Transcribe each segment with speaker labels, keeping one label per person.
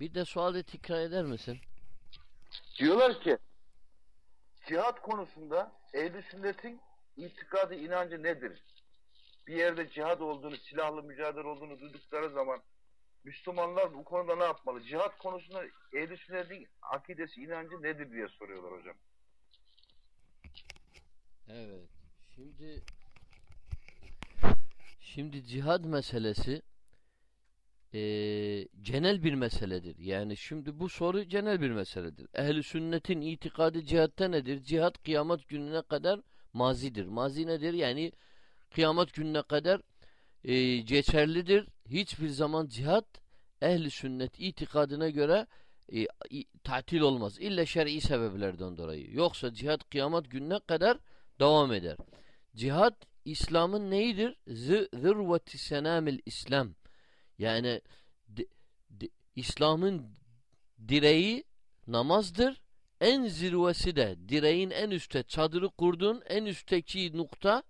Speaker 1: Bir de suali tekrar eder misin?
Speaker 2: Diyorlar ki cihat konusunda ehl sünnetin itikadı inancı nedir? Bir yerde cihad olduğunu, silahlı mücadele olduğunu duydukları zaman Müslümanlar bu konuda ne yapmalı? Cihat konusunda ehl sünnetin akidesi, inancı nedir diye soruyorlar hocam.
Speaker 1: Evet. Şimdi şimdi cihad meselesi eee genel bir meseledir. Yani şimdi bu soru genel bir meseledir. Ehli sünnetin itikadı cihatta nedir? Cihad kıyamet gününe kadar mazidir. Mazi nedir? Yani kıyamet gününe kadar eee geçerlidir. Hiçbir zaman cihad ehli sünnet itikadına göre e, tatil olmaz. İlla şer'i sebeplerden dolayı. Yoksa cihad kıyamet gününe kadar devam eder. Cihad İslam'ın neyidir? Zı- Zırveti senamil İslam. Yani İslam'ın direği namazdır. En zirvesi de direğin en üstte çadırı kurduğun en üstteki nokta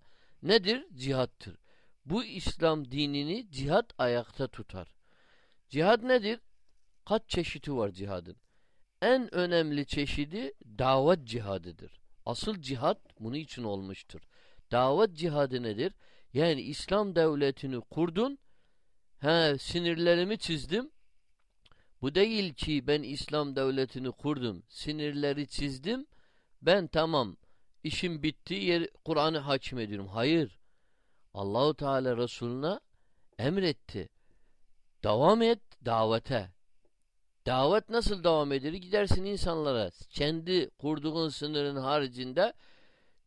Speaker 1: nedir? Cihattır. Bu İslam dinini cihat ayakta tutar. Cihad nedir? Kaç çeşidi var cihadın? En önemli çeşidi davet cihadıdır. Asıl cihat bunun için olmuştur. Davet cihadı nedir? Yani İslam devletini kurdun, he sinirlerimi çizdim. Bu değil ki ben İslam devletini kurdum, sinirleri çizdim, ben tamam, işim bitti, yer Kur'an'ı hakim ediyorum. Hayır. Allahu Teala Resulüne emretti. Devam et davete. Davet nasıl devam eder? Gidersin insanlara kendi kurduğun sınırın haricinde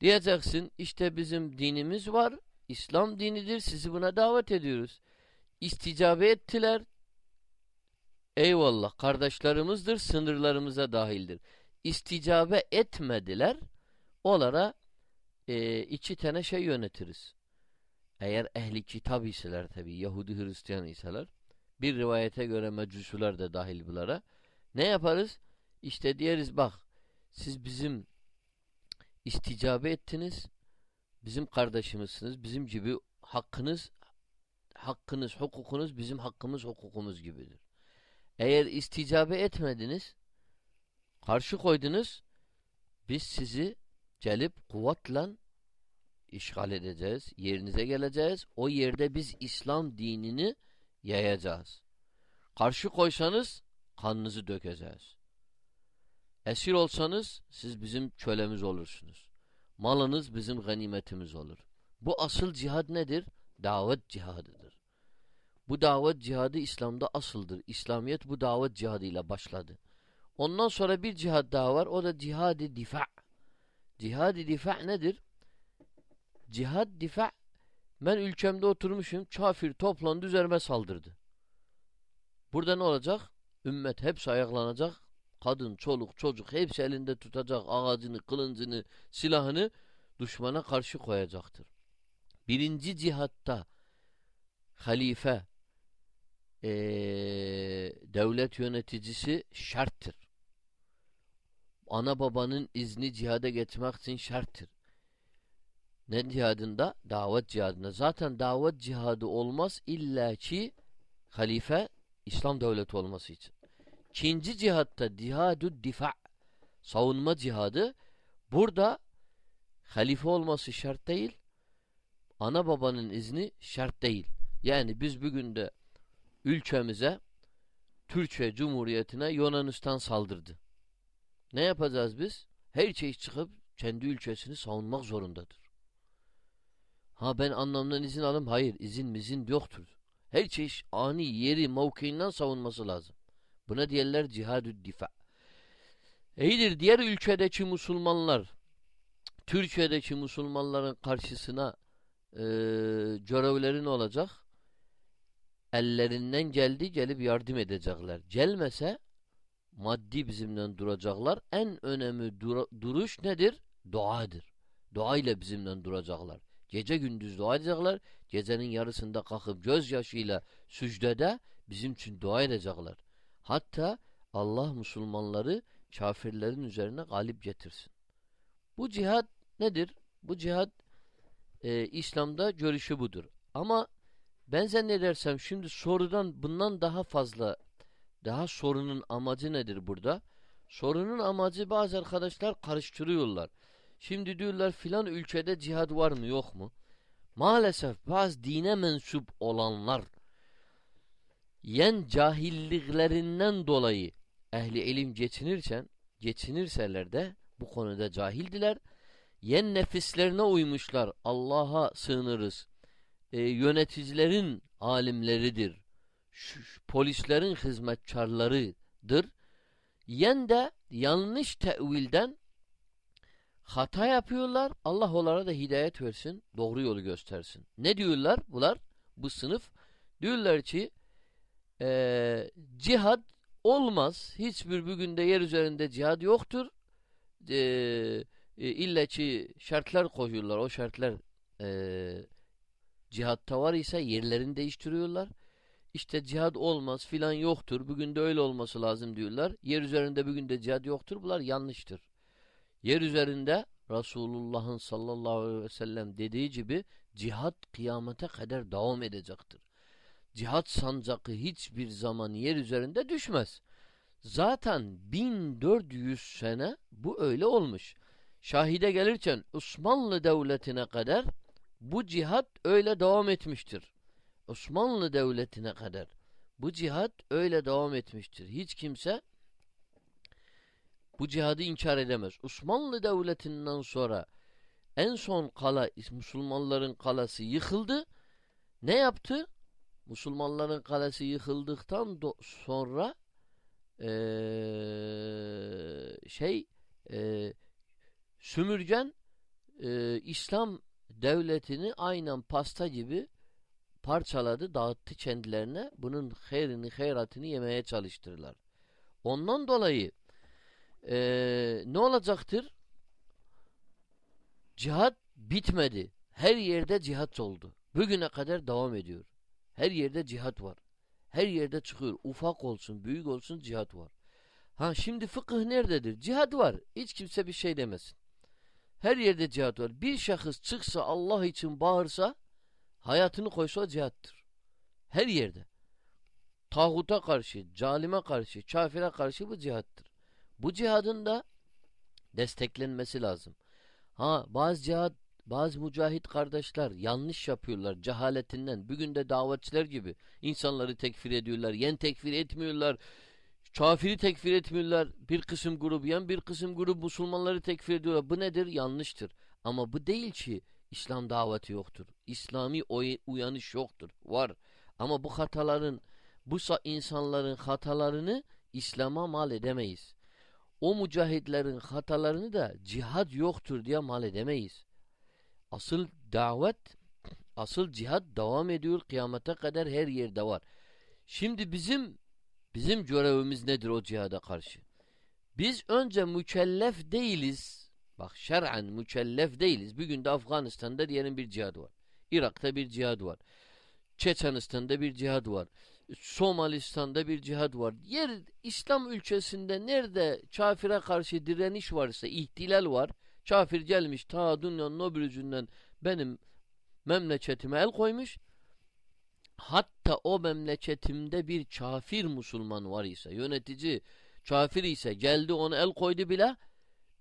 Speaker 1: diyeceksin işte bizim dinimiz var. İslam dinidir. Sizi buna davet ediyoruz. İsticabe ettiler. Eyvallah kardeşlerimizdir. Sınırlarımıza dahildir. İsticabe etmediler. Onlara e, iki tane şey yönetiriz. Eğer ehli kitap iseler tabi Yahudi Hristiyan iseler bir rivayete göre mecusular da dahil bunlara. Ne yaparız? İşte diyeriz bak siz bizim isticabe ettiniz. Bizim kardeşimizsiniz. Bizim gibi hakkınız hakkınız, hukukunuz bizim hakkımız, hukukumuz gibidir. Eğer isticabe etmediniz karşı koydunuz biz sizi gelip kuvvetla işgal edeceğiz. Yerinize geleceğiz. O yerde biz İslam dinini yayacağız. Karşı koysanız kanınızı dökeceğiz. Esir olsanız siz bizim kölemiz olursunuz. Malınız bizim ganimetimiz olur. Bu asıl cihad nedir? Davet cihadıdır. Bu davet cihadı İslam'da asıldır. İslamiyet bu davet cihadıyla başladı. Ondan sonra bir cihad daha var. O da cihad-ı difa. Cihad-ı difa nedir? Cihad difa ben ülkemde oturmuşum. Kafir toplandı üzerime saldırdı. Burada ne olacak? Ümmet hepsi ayaklanacak. Kadın, çoluk, çocuk hepsi elinde tutacak ağacını, kılıncını, silahını düşmana karşı koyacaktır. Birinci cihatta halife eee, devlet yöneticisi şarttır. Ana babanın izni cihada geçmek için şarttır. Ne cihadında? Davet cihadında. Zaten davet cihadı olmaz illa ki halife İslam devleti olması için. İkinci cihatta cihadu difa savunma cihadı burada halife olması şart değil ana babanın izni şart değil. Yani biz bugün de ülkemize Türkiye Cumhuriyeti'ne Yunanistan saldırdı. Ne yapacağız biz? Her şey çıkıp kendi ülkesini savunmak zorundadır. Ha ben anlamdan izin alayım. Hayır izin mizin yoktur. Her şey ani yeri mevkiinden savunması lazım. Buna diyorlar cihadü difa. İyidir diğer ülkedeki Müslümanlar Türkiye'deki Müslümanların karşısına e, görevleri ne olacak? Ellerinden geldi gelip yardım edecekler. Gelmese maddi bizimle duracaklar. En önemli dura- duruş nedir? Duadır. Dua ile bizimle duracaklar. Gece gündüz dua edecekler. Gecenin yarısında kalkıp gözyaşıyla sücdede bizim için dua edecekler. Hatta Allah Müslümanları kafirlerin üzerine galip getirsin. Bu cihat nedir? Bu cihat e, İslam'da görüşü budur. Ama ben zannedersem şimdi sorudan bundan daha fazla Daha sorunun amacı nedir burada? Sorunun amacı bazı arkadaşlar karıştırıyorlar. Şimdi diyorlar filan ülkede cihad var mı yok mu? Maalesef bazı dine mensup olanlar yen cahilliklerinden dolayı ehli ilim geçinirken geçinirseler de bu konuda cahildiler. Yen nefislerine uymuşlar. Allah'a sığınırız. E, yöneticilerin alimleridir. Şu, polislerin hizmetkarlarıdır. Yen de yanlış tevilden hata yapıyorlar. Allah onlara da hidayet versin. Doğru yolu göstersin. Ne diyorlar bunlar? Bu sınıf diyorlar ki e, cihad olmaz. Hiçbir bugün de yer üzerinde cihad yoktur. E, e, illa ki şartlar koyuyorlar. O şartlar e, cihatta var ise yerlerini değiştiriyorlar. İşte cihad olmaz filan yoktur. Bugün de öyle olması lazım diyorlar. Yer üzerinde bugün de cihad yoktur. Bunlar yanlıştır. Yer üzerinde Resulullah'ın sallallahu aleyhi ve sellem dediği gibi cihad kıyamete kadar devam edecektir. Cihad sancakı hiçbir zaman yer üzerinde düşmez. Zaten 1400 sene bu öyle olmuş. Şahide gelirken Osmanlı Devleti'ne kadar bu cihat öyle devam etmiştir. Osmanlı Devleti'ne kadar bu cihat öyle devam etmiştir. Hiç kimse bu cihadı inkar edemez. Osmanlı Devleti'nden sonra en son kala Müslümanların kalası yıkıldı. Ne yaptı? Müslümanların kalesi yıkıldıktan sonra ee, şey e, Sümürgen e, İslam devletini aynen pasta gibi parçaladı, dağıttı kendilerine. Bunun hayrini, hayratını yemeye çalıştırırlar. Ondan dolayı e, ne olacaktır? Cihat bitmedi. Her yerde cihat oldu. Bugüne kadar devam ediyor. Her yerde cihat var. Her yerde çıkıyor. Ufak olsun, büyük olsun cihat var. Ha şimdi fıkıh nerededir? Cihat var. Hiç kimse bir şey demesin. Her yerde cihat var. Bir şahıs çıksa Allah için bağırsa hayatını koysa cihattır. Her yerde. Tağuta karşı, calime karşı, kafire karşı bu cihattır. Bu cihadın da desteklenmesi lazım. Ha bazı cihat, bazı mücahit kardeşler yanlış yapıyorlar cehaletinden. Bugün de davetçiler gibi insanları tekfir ediyorlar. Yen tekfir etmiyorlar. Kafiri tekfir etmiyorlar. Bir kısım grup yan bir kısım grup Müslümanları tekfir ediyorlar. Bu nedir? Yanlıştır. Ama bu değil ki İslam daveti yoktur. İslami uyanış yoktur. Var. Ama bu hataların bu insanların hatalarını İslam'a mal edemeyiz. O mücahitlerin hatalarını da cihad yoktur diye mal edemeyiz. Asıl davet, asıl cihad devam ediyor kıyamete kadar her yerde var. Şimdi bizim bizim görevimiz nedir o cihada karşı? Biz önce mükellef değiliz. Bak şer'en mükellef değiliz. Bugün de Afganistan'da diyelim bir cihad var. Irak'ta bir cihad var. Çeçenistan'da bir cihad var. Somalistan'da bir cihad var. Yer İslam ülkesinde nerede kafire karşı direniş varsa, ihtilal var. Kafir gelmiş ta dünyanın öbür ucundan benim memleketime el koymuş. Hatta o memleketimde bir kafir Müslüman var ise, yönetici kafir ise geldi ona el koydu bile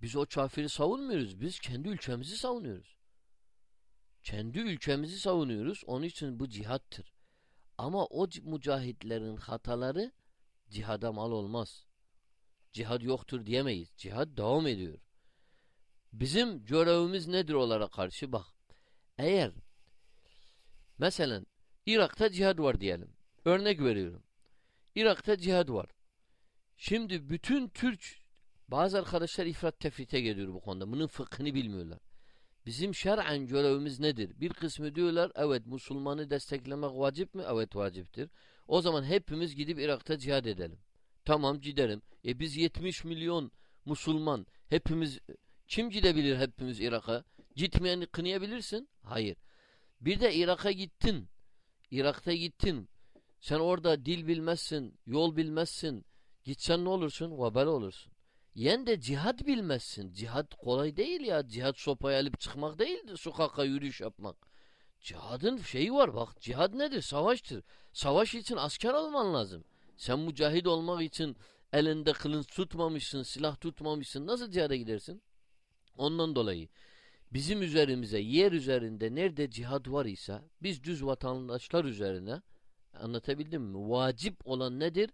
Speaker 1: biz o kafiri savunmuyoruz. Biz kendi ülkemizi savunuyoruz. Kendi ülkemizi savunuyoruz. Onun için bu cihattır. Ama o mücahitlerin hataları cihada mal olmaz. Cihad yoktur diyemeyiz. Cihad devam ediyor. Bizim görevimiz nedir olarak karşı? Bak. Eğer mesela Irak'ta cihad var diyelim. Örnek veriyorum. Irak'ta cihad var. Şimdi bütün Türk bazı arkadaşlar ifrat tefrite geliyor bu konuda. Bunun fıkhını bilmiyorlar. Bizim şer'en görevimiz nedir? Bir kısmı diyorlar evet Müslümanı desteklemek vacip mi? Evet vaciptir. O zaman hepimiz gidip Irak'ta cihad edelim. Tamam giderim. E biz 70 milyon Müslüman hepimiz kim gidebilir hepimiz Irak'a? Gitmeyeni kınayabilirsin. Hayır. Bir de Irak'a gittin. Irak'ta gittin. Sen orada dil bilmezsin, yol bilmezsin. Gitsen ne olursun? Vebel olursun. Yen de cihat bilmezsin. Cihat kolay değil ya. Cihat sopayı alıp çıkmak değildir. Sokaka yürüyüş yapmak. Cihadın şeyi var bak. Cihad nedir? Savaştır. Savaş için asker alman lazım. Sen mücahid olmak için elinde kılınç tutmamışsın, silah tutmamışsın. Nasıl cihada gidersin? Ondan dolayı bizim üzerimize yer üzerinde nerede cihad var ise biz düz vatandaşlar üzerine anlatabildim mi? Vacip olan nedir?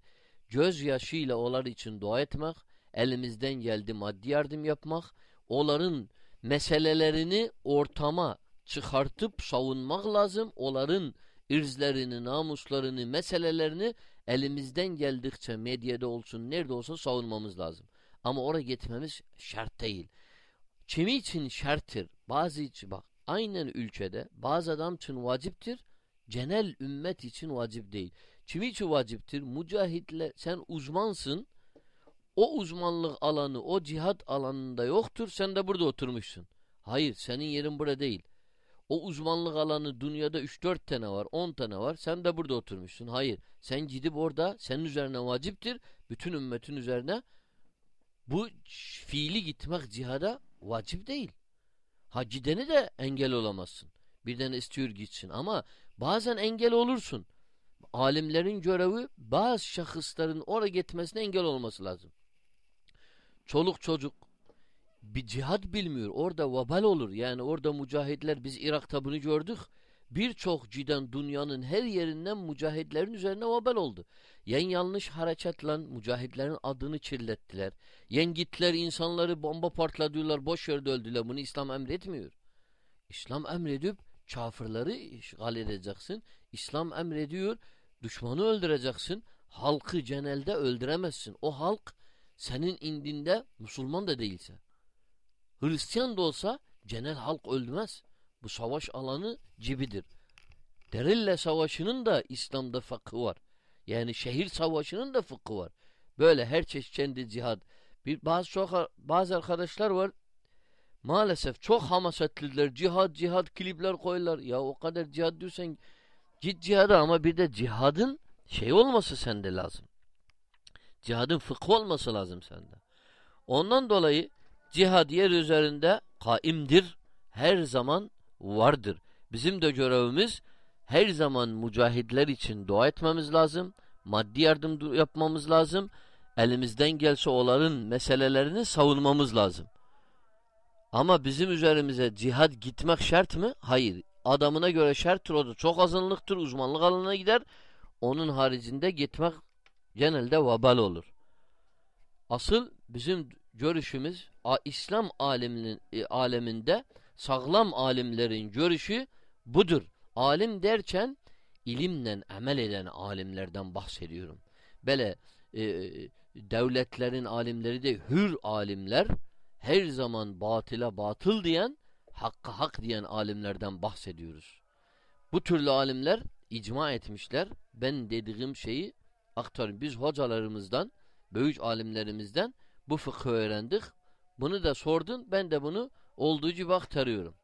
Speaker 1: Gözyaşıyla onlar için dua etmek, elimizden geldi maddi yardım yapmak, onların meselelerini ortama çıkartıp savunmak lazım. Onların irzlerini, namuslarını, meselelerini elimizden geldikçe medyada olsun, nerede olsa savunmamız lazım. Ama oraya gitmemiz şart değil. Kimi için şarttır? Bazı için bak aynen ülkede bazı adam için vaciptir. Genel ümmet için vacip değil. Kimi için vaciptir? Mücahitle sen uzmansın. O uzmanlık alanı, o cihat alanında yoktur. Sen de burada oturmuşsun. Hayır, senin yerin burada değil. O uzmanlık alanı dünyada 3-4 tane var, 10 tane var. Sen de burada oturmuşsun. Hayır, sen gidip orada senin üzerine vaciptir. Bütün ümmetin üzerine bu fiili gitmek cihada vacip değil. Ha gideni de engel olamazsın. Birden istiyor gitsin ama bazen engel olursun. Alimlerin görevi bazı şahısların oraya gitmesine engel olması lazım. Çoluk çocuk bir cihat bilmiyor. Orada vabal olur. Yani orada mücahitler biz Irak'ta bunu gördük. Birçok ciden dünyanın her yerinden mücahitlerin üzerine vabal oldu. Yen yanlış harekatla mücahitlerin adını kirlettiler. Yen gittiler insanları bomba partladılar, boş yerde öldüler. Bunu İslam emretmiyor. İslam emredip kafirleri işgal edeceksin. İslam emrediyor düşmanı öldüreceksin. Halkı genelde öldüremezsin. O halk senin indinde Müslüman da değilse. Hristiyan da olsa genel halk öldürmez. Bu savaş alanı cibidir. Derille savaşının da İslam'da fıkhı var. Yani şehir savaşının da fıkhı var. Böyle her çeşit kendi cihad. Bir bazı çok bazı arkadaşlar var. Maalesef çok hamasetliler. Cihad cihad klipler koyarlar. Ya o kadar cihad diyorsan git cihada ama bir de cihadın şey olması sende lazım. Cihadın fıkhı olması lazım sende. Ondan dolayı cihad yer üzerinde kaimdir. Her zaman vardır. Bizim de görevimiz her zaman mücahidler için dua etmemiz lazım. Maddi yardım yapmamız lazım. Elimizden gelse onların meselelerini savunmamız lazım. Ama bizim üzerimize cihad gitmek şart mı? Hayır. Adamına göre şarttır o da çok azınlıktır. Uzmanlık alanına gider. Onun haricinde gitmek genelde vabal olur. Asıl bizim görüşümüz İslam aleminin, e, aleminde sağlam alimlerin görüşü budur. Alim derken ilimle amel eden alimlerden bahsediyorum. Böyle e, devletlerin alimleri de hür alimler her zaman batıla batıl diyen hakka hak diyen alimlerden bahsediyoruz. Bu türlü alimler icma etmişler. Ben dediğim şeyi aktarım. Biz hocalarımızdan, büyük alimlerimizden bu fıkhı öğrendik. Bunu da sordun. Ben de bunu olduğu gibi aktarıyorum.